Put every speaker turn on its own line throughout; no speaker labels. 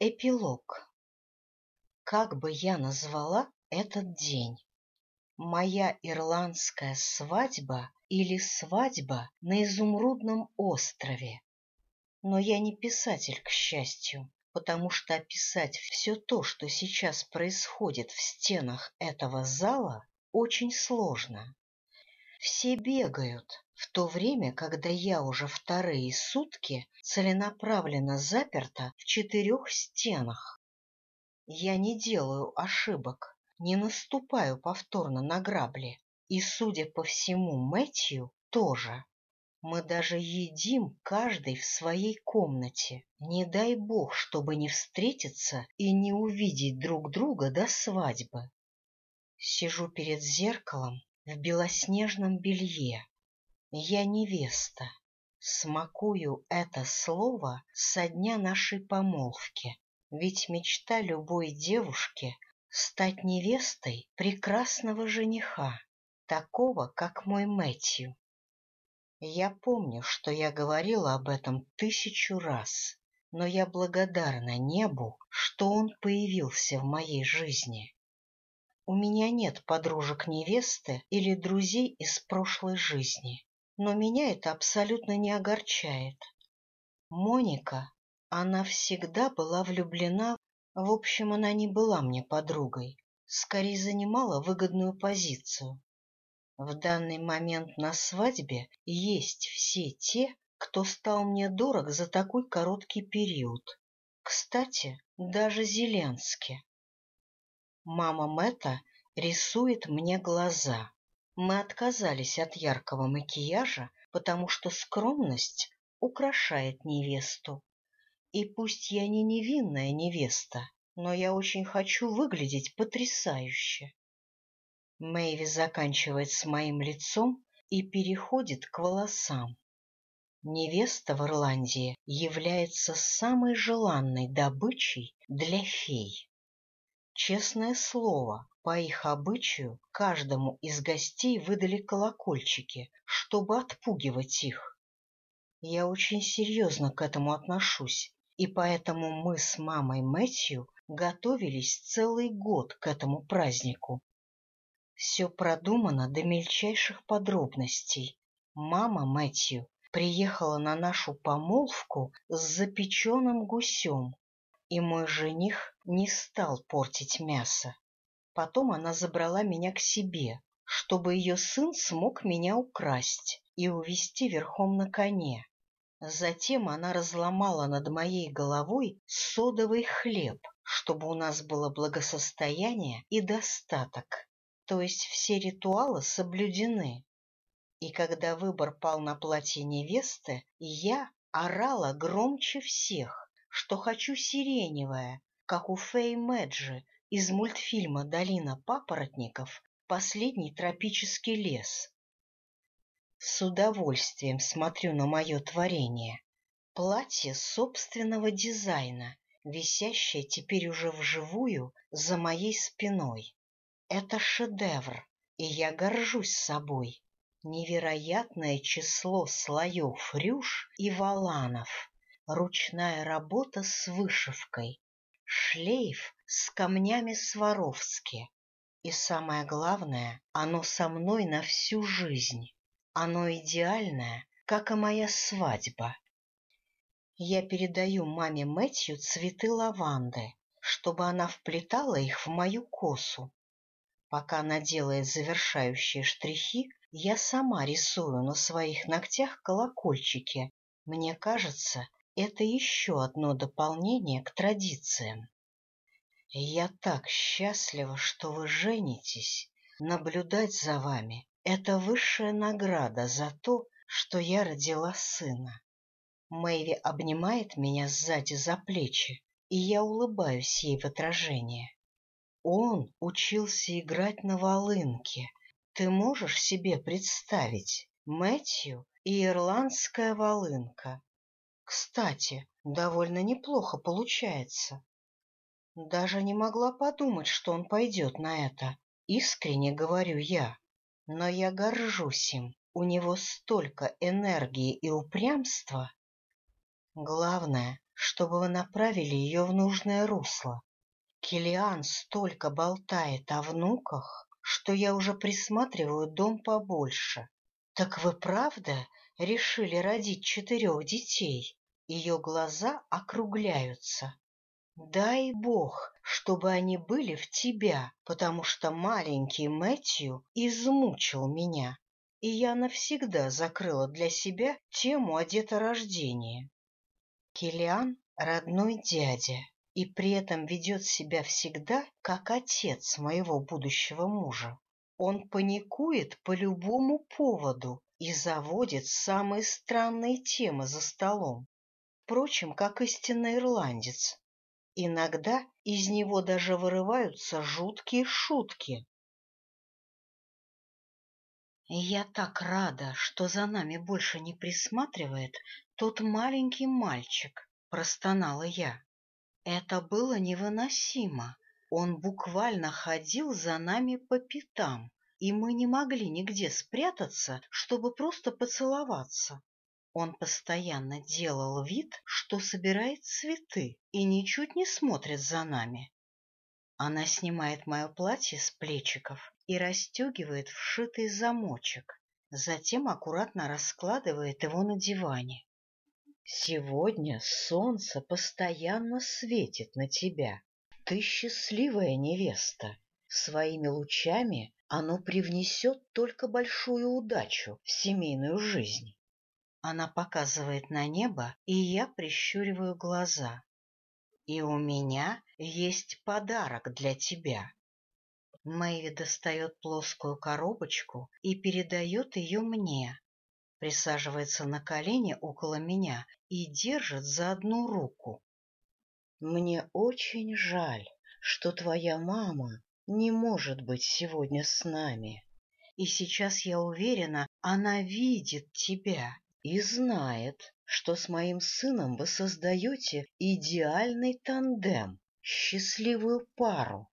Эпилог. Как бы я назвала этот день? Моя ирландская свадьба или свадьба на изумрудном острове? Но я не писатель, к счастью, потому что описать все то, что сейчас происходит в стенах этого зала, очень сложно. Все бегают, в то время, когда я уже вторые сутки целенаправленно заперта в четырех стенах. Я не делаю ошибок, не наступаю повторно на грабли, и, судя по всему, Мэтью тоже. Мы даже едим каждый в своей комнате. Не дай бог, чтобы не встретиться и не увидеть друг друга до свадьбы. Сижу перед зеркалом в белоснежном белье. Я невеста. Смакую это слово со дня нашей помолвки. Ведь мечта любой девушки — стать невестой прекрасного жениха, такого, как мой Мэтью. Я помню, что я говорила об этом тысячу раз, но я благодарна небу, что он появился в моей жизни. У меня нет подружек невесты или друзей из прошлой жизни, но меня это абсолютно не огорчает. Моника, она всегда была влюблена, в общем, она не была мне подругой, скорее занимала выгодную позицию. В данный момент на свадьбе есть все те, кто стал мне дорог за такой короткий период. Кстати, даже Зеленский. Мама Мэтта рисует мне глаза. Мы отказались от яркого макияжа, потому что скромность украшает невесту. И пусть я не невинная невеста, но я очень хочу выглядеть потрясающе. Мэйви заканчивает с моим лицом и переходит к волосам. Невеста в Ирландии является самой желанной добычей для фей. Честное слово, по их обычаю каждому из гостей выдали колокольчики, чтобы отпугивать их. Я очень серьезно к этому отношусь, и поэтому мы с мамой Мэтью готовились целый год к этому празднику. Все продумано до мельчайших подробностей. Мама Мэтью приехала на нашу помолвку с запеченным гусем, и мой жених не стал портить мясо. Потом она забрала меня к себе, чтобы ее сын смог меня украсть и увести верхом на коне. Затем она разломала над моей головой содовый хлеб, чтобы у нас было благосостояние и достаток, то есть все ритуалы соблюдены. И когда выбор пал на платье невесты, я орала громче всех что хочу сиреневое, как у Фэй Мэджи из мультфильма «Долина папоротников. Последний тропический лес». С удовольствием смотрю на мое творение. Платье собственного дизайна, висящее теперь уже вживую за моей спиной. Это шедевр, и я горжусь собой. Невероятное число слоев рюш и валанов ручная работа с вышивкой, шлейф с камнями Сваровски. И самое главное, оно со мной на всю жизнь. Оно идеальное, как и моя свадьба. Я передаю маме Мэтью цветы лаванды, чтобы она вплетала их в мою косу. Пока она делает завершающие штрихи, я сама рисую на своих ногтях колокольчики. Мне кажется, это еще одно дополнение к традициям. Я так счастлива, что вы женитесь. Наблюдать за вами — это высшая награда за то, что я родила сына. Мэйви обнимает меня сзади за плечи, и я улыбаюсь ей в отражение. Он учился играть на волынке. Ты можешь себе представить Мэтью и ирландская волынка? Кстати, довольно неплохо получается. Даже не могла подумать, что он пойдет на это. Искренне говорю я. Но я горжусь им. У него столько энергии и упрямства. Главное, чтобы вы направили ее в нужное русло. Килиан столько болтает о внуках, что я уже присматриваю дом побольше. Так вы правда решили родить четырех детей? Ее глаза округляются. Дай бог, чтобы они были в тебя, потому что маленький Мэтью измучил меня, и я навсегда закрыла для себя тему о деторождении. Килиан — родной дядя, и при этом ведет себя всегда как отец моего будущего мужа. Он паникует по любому поводу и заводит самые странные темы за столом. Впрочем, как истинный ирландец. Иногда из него даже вырываются жуткие шутки. Я так рада, что за нами больше не присматривает тот маленький мальчик, простонала я. Это было невыносимо. Он буквально ходил за нами по пятам, и мы не могли нигде спрятаться, чтобы просто поцеловаться. Он постоянно делал вид, что собирает цветы и ничуть не смотрит за нами. Она снимает мое платье с плечиков и расстегивает вшитый замочек, затем аккуратно раскладывает его на диване. Сегодня солнце постоянно светит на тебя. Ты счастливая невеста. Своими лучами оно привнесет только большую удачу в семейную жизнь. Она показывает на небо, и я прищуриваю глаза. И у меня есть подарок для тебя. Мэйви достает плоскую коробочку и передает ее мне. Присаживается на колени около меня и держит за одну руку. Мне очень жаль, что твоя мама не может быть сегодня с нами. И сейчас я уверена, она видит тебя и знает, что с моим сыном вы создаете идеальный тандем, счастливую пару.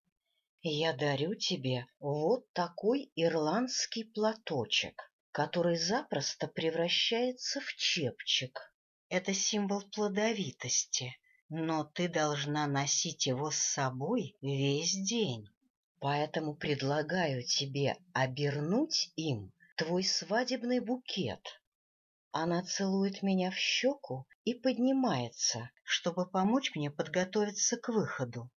Я дарю тебе вот такой ирландский платочек, который запросто превращается в чепчик. Это символ плодовитости, но ты должна носить его с собой весь день. Поэтому предлагаю тебе обернуть им твой свадебный букет. Она целует меня в щеку и поднимается, чтобы помочь мне подготовиться к выходу.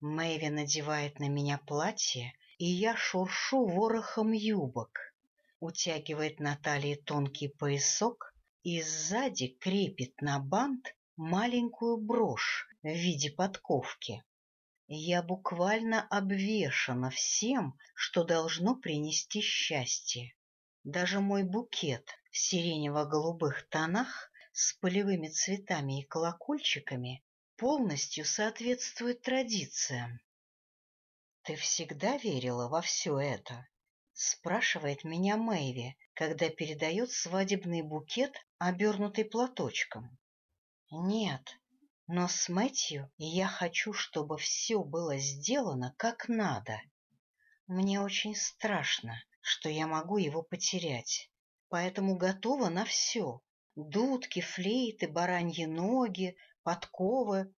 Мэйви надевает на меня платье, и я шуршу ворохом юбок. Утягивает на талии тонкий поясок и сзади крепит на бант маленькую брошь в виде подковки. Я буквально обвешана всем, что должно принести счастье. Даже мой букет в сиренево-голубых тонах с полевыми цветами и колокольчиками полностью соответствует традициям. «Ты всегда верила во все это?» — спрашивает меня Мэйви, когда передает свадебный букет, обернутый платочком. «Нет, но с Мэтью я хочу, чтобы все было сделано как надо. Мне очень страшно, что я могу его потерять, поэтому готова на все. Дудки, флейты, бараньи ноги, подковы.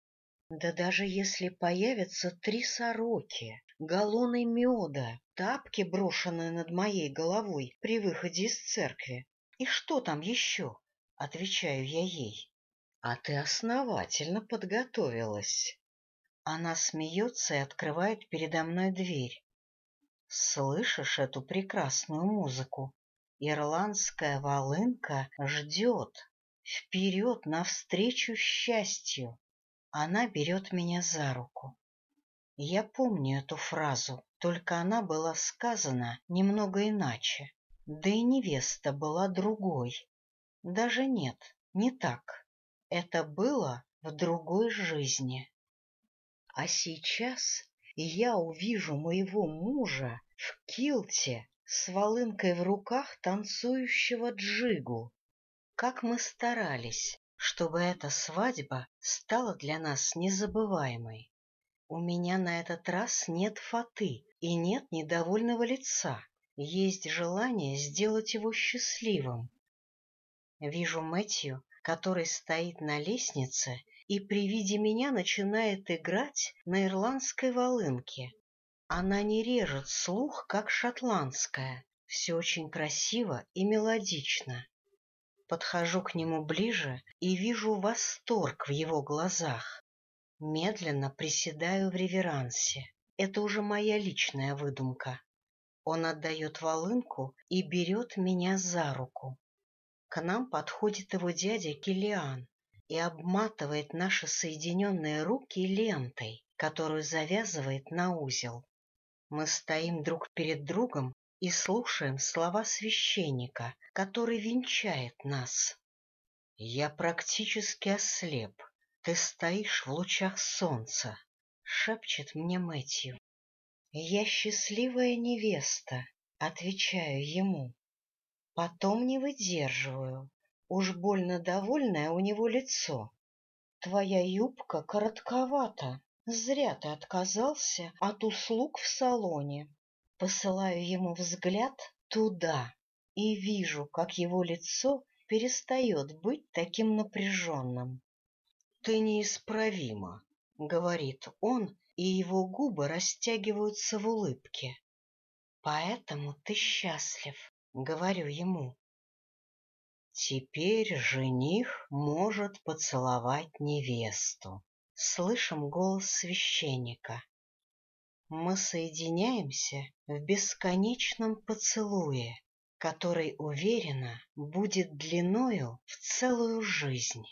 Да даже если появятся три сороки, галлоны меда, тапки, брошенные над моей головой при выходе из церкви. И что там еще? Отвечаю я ей. А ты основательно подготовилась. Она смеется и открывает передо мной дверь. Слышишь эту прекрасную музыку? Ирландская волынка ждет. Вперед, навстречу счастью. Она берет меня за руку. Я помню эту фразу, только она была сказана немного иначе. Да и невеста была другой. Даже нет, не так. Это было в другой жизни. А сейчас я увижу моего мужа в килте с волынкой в руках танцующего джигу. Как мы старались, чтобы эта свадьба стала для нас незабываемой. У меня на этот раз нет фаты и нет недовольного лица. Есть желание сделать его счастливым. Вижу Мэтью, который стоит на лестнице и при виде меня начинает играть на ирландской волынке. Она не режет слух, как шотландская. Все очень красиво и мелодично. Подхожу к нему ближе и вижу восторг в его глазах. Медленно приседаю в реверансе. Это уже моя личная выдумка. Он отдает волынку и берет меня за руку. К нам подходит его дядя Килиан и обматывает наши соединенные руки лентой, которую завязывает на узел. Мы стоим друг перед другом и слушаем слова священника, который венчает нас. «Я практически ослеп. Ты стоишь в лучах солнца», — шепчет мне Мэтью. «Я счастливая невеста», — отвечаю ему. Потом не выдерживаю. Уж больно довольное у него лицо. Твоя юбка коротковата. Зря ты отказался от услуг в салоне. Посылаю ему взгляд туда и вижу, как его лицо перестает быть таким напряженным. — Ты неисправима, — говорит он, и его губы растягиваются в улыбке. — Поэтому ты счастлив. — говорю ему. Теперь жених может поцеловать невесту. Слышим голос священника. Мы соединяемся в бесконечном поцелуе, который, уверенно, будет длиною в целую жизнь.